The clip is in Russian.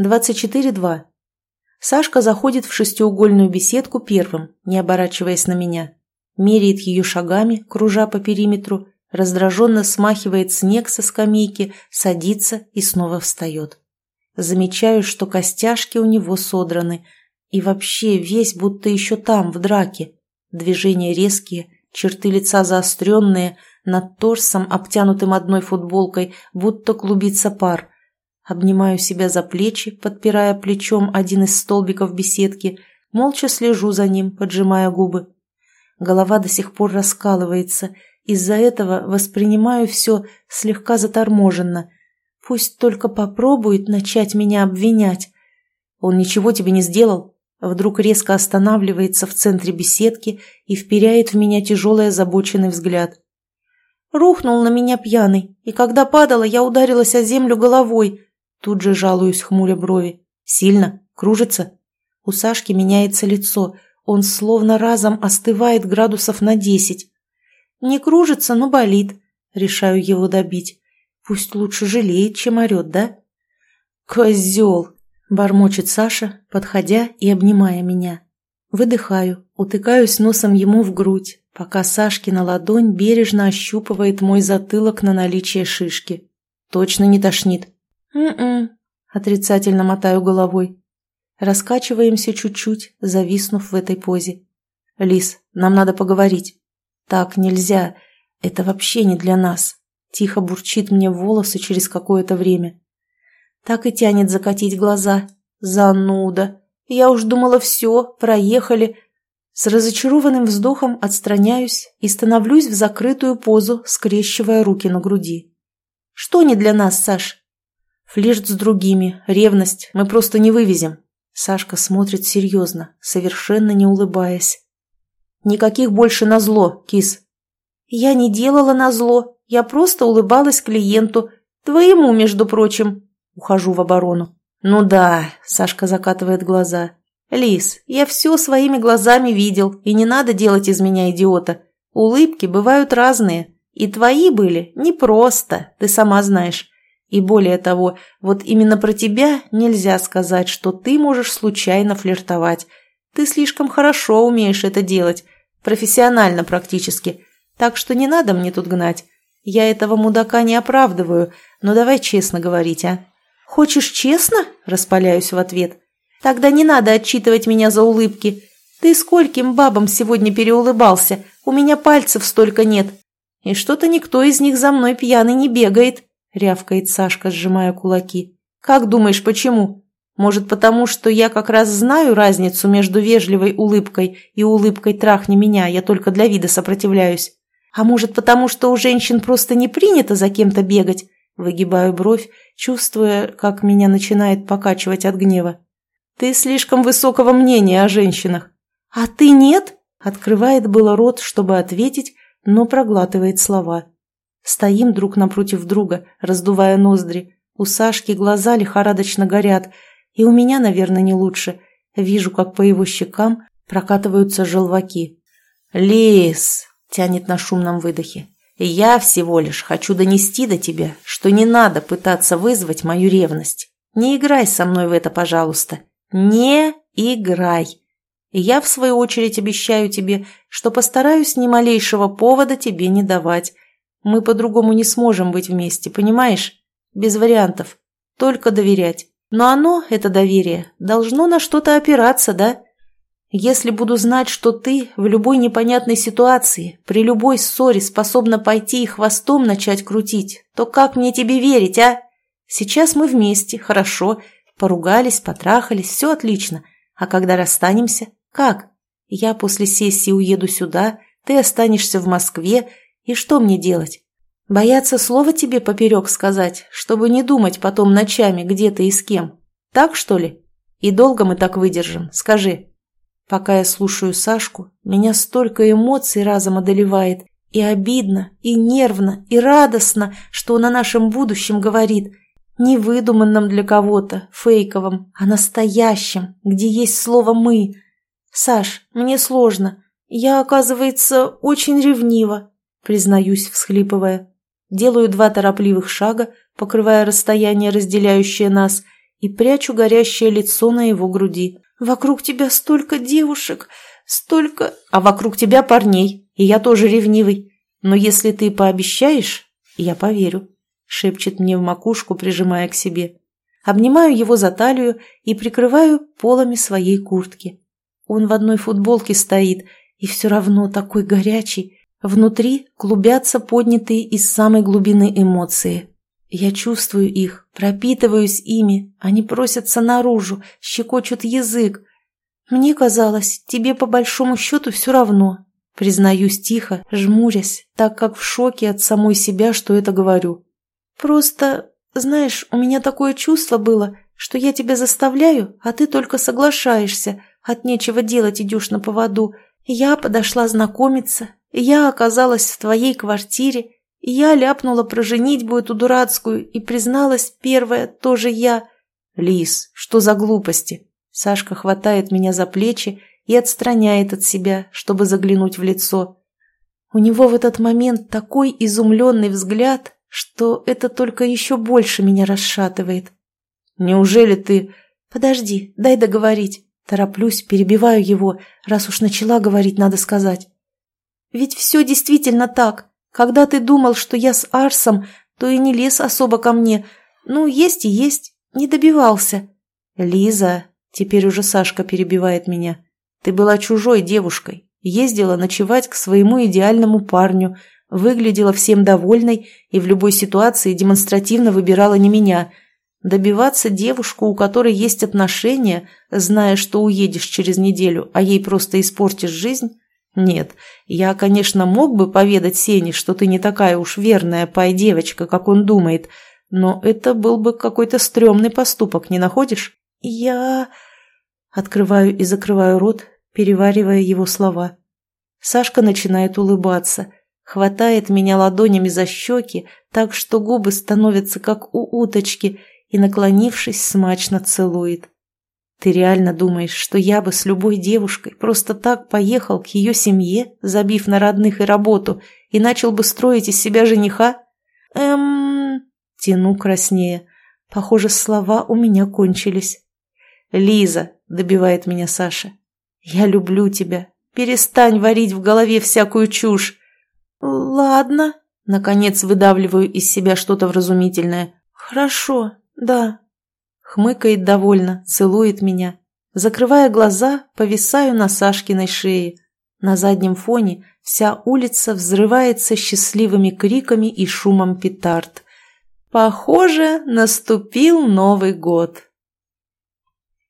24-2. Сашка заходит в шестиугольную беседку первым, не оборачиваясь на меня. Меряет ее шагами, кружа по периметру, раздраженно смахивает снег со скамейки, садится и снова встает. Замечаю, что костяшки у него содраны, и вообще весь будто еще там, в драке. Движения резкие, черты лица заостренные, над торсом, обтянутым одной футболкой, будто клубится пар. Обнимаю себя за плечи, подпирая плечом один из столбиков беседки, молча слежу за ним, поджимая губы. Голова до сих пор раскалывается, из-за этого воспринимаю все слегка заторможенно. Пусть только попробует начать меня обвинять. Он ничего тебе не сделал? Вдруг резко останавливается в центре беседки и вперяет в меня тяжелый озабоченный взгляд. Рухнул на меня пьяный, и когда падала, я ударилась о землю головой, Тут же жалуюсь, хмуря брови. Сильно? Кружится? У Сашки меняется лицо. Он словно разом остывает градусов на десять. Не кружится, но болит. Решаю его добить. Пусть лучше жалеет, чем орет, да? Козел! Бормочет Саша, подходя и обнимая меня. Выдыхаю, утыкаюсь носом ему в грудь, пока Сашкина ладонь бережно ощупывает мой затылок на наличие шишки. Точно не тошнит. «М-м», отрицательно мотаю головой. Раскачиваемся чуть-чуть, зависнув в этой позе. «Лис, нам надо поговорить». «Так нельзя. Это вообще не для нас». Тихо бурчит мне волосы через какое-то время. Так и тянет закатить глаза. Зануда. Я уж думала, все, проехали. С разочарованным вздохом отстраняюсь и становлюсь в закрытую позу, скрещивая руки на груди. «Что не для нас, Саш?» Флирт с другими, ревность мы просто не вывезем. Сашка смотрит серьезно, совершенно не улыбаясь. Никаких больше на зло, кис. Я не делала на зло, я просто улыбалась клиенту. Твоему, между прочим. Ухожу в оборону. Ну да, Сашка закатывает глаза. Лис, я все своими глазами видел, и не надо делать из меня идиота. Улыбки бывают разные, и твои были не просто, ты сама знаешь. И более того, вот именно про тебя нельзя сказать, что ты можешь случайно флиртовать. Ты слишком хорошо умеешь это делать, профессионально практически. Так что не надо мне тут гнать. Я этого мудака не оправдываю, но давай честно говорить, а? Хочешь честно? Распаляюсь в ответ. Тогда не надо отчитывать меня за улыбки. Ты скольким бабам сегодня переулыбался? У меня пальцев столько нет. И что-то никто из них за мной пьяный не бегает. — рявкает Сашка, сжимая кулаки. «Как думаешь, почему? Может, потому что я как раз знаю разницу между вежливой улыбкой и улыбкой «трахни меня, я только для вида сопротивляюсь». А может, потому что у женщин просто не принято за кем-то бегать?» Выгибаю бровь, чувствуя, как меня начинает покачивать от гнева. «Ты слишком высокого мнения о женщинах». «А ты нет?» Открывает было рот, чтобы ответить, но проглатывает слова. Стоим друг напротив друга, раздувая ноздри. У Сашки глаза лихорадочно горят, и у меня, наверное, не лучше. Вижу, как по его щекам прокатываются желваки. «Лис!» — тянет на шумном выдохе. «Я всего лишь хочу донести до тебя, что не надо пытаться вызвать мою ревность. Не играй со мной в это, пожалуйста. Не играй!» Я, в свою очередь, обещаю тебе, что постараюсь ни малейшего повода тебе не давать, мы по-другому не сможем быть вместе, понимаешь? Без вариантов. Только доверять. Но оно, это доверие, должно на что-то опираться, да? Если буду знать, что ты в любой непонятной ситуации, при любой ссоре способна пойти и хвостом начать крутить, то как мне тебе верить, а? Сейчас мы вместе, хорошо, поругались, потрахались, все отлично. А когда расстанемся, как? Я после сессии уеду сюда, ты останешься в Москве, и что мне делать? Бояться слова тебе поперек сказать, чтобы не думать потом ночами, где ты и с кем. Так, что ли? И долго мы так выдержим, скажи. Пока я слушаю Сашку, меня столько эмоций разом одолевает. И обидно, и нервно, и радостно, что он о нашем будущем говорит. Не выдуманном для кого-то, фейковом, а настоящем, где есть слово «мы». Саш, мне сложно. Я, оказывается, очень ревнива признаюсь, всхлипывая. Делаю два торопливых шага, покрывая расстояние, разделяющее нас, и прячу горящее лицо на его груди. «Вокруг тебя столько девушек, столько...» «А вокруг тебя парней, и я тоже ревнивый. Но если ты пообещаешь, я поверю», — шепчет мне в макушку, прижимая к себе. Обнимаю его за талию и прикрываю полами своей куртки. Он в одной футболке стоит, и все равно такой горячий. Внутри клубятся поднятые из самой глубины эмоции. Я чувствую их, пропитываюсь ими, они просятся наружу, щекочут язык. Мне казалось, тебе по большому счету все равно. Признаюсь тихо, жмурясь, так как в шоке от самой себя, что это говорю. Просто знаешь, у меня такое чувство было, что я тебя заставляю, а ты только соглашаешься, от нечего делать идешь на поводу. Я подошла знакомиться, я оказалась в твоей квартире, я ляпнула про женитьбу эту дурацкую и призналась первая тоже я. Лис, что за глупости? Сашка хватает меня за плечи и отстраняет от себя, чтобы заглянуть в лицо. У него в этот момент такой изумленный взгляд, что это только еще больше меня расшатывает. Неужели ты... Подожди, дай договорить. Тороплюсь, перебиваю его, раз уж начала говорить, надо сказать. Ведь все действительно так. Когда ты думал, что я с Арсом, то и не лез особо ко мне. Ну, есть и есть. Не добивался. Лиза, теперь уже Сашка перебивает меня. Ты была чужой девушкой. Ездила ночевать к своему идеальному парню – выглядела всем довольной и в любой ситуации демонстративно выбирала не меня. Добиваться девушку, у которой есть отношения, зная, что уедешь через неделю, а ей просто испортишь жизнь? Нет, я, конечно, мог бы поведать Сене, что ты не такая уж верная пай-девочка, как он думает, но это был бы какой-то стрёмный поступок, не находишь? Я... Открываю и закрываю рот, переваривая его слова. Сашка начинает улыбаться – хватает меня ладонями за щеки, так что губы становятся как у уточки, и, наклонившись, смачно целует. Ты реально думаешь, что я бы с любой девушкой просто так поехал к ее семье, забив на родных и работу, и начал бы строить из себя жениха? Эм... Тяну краснее. Похоже, слова у меня кончились. «Лиза», — добивает меня Саша, — «я люблю тебя. Перестань варить в голове всякую чушь. «Ладно», — наконец выдавливаю из себя что-то вразумительное. «Хорошо, да». Хмыкает довольно, целует меня. Закрывая глаза, повисаю на Сашкиной шее. На заднем фоне вся улица взрывается счастливыми криками и шумом петард. Похоже, наступил Новый год.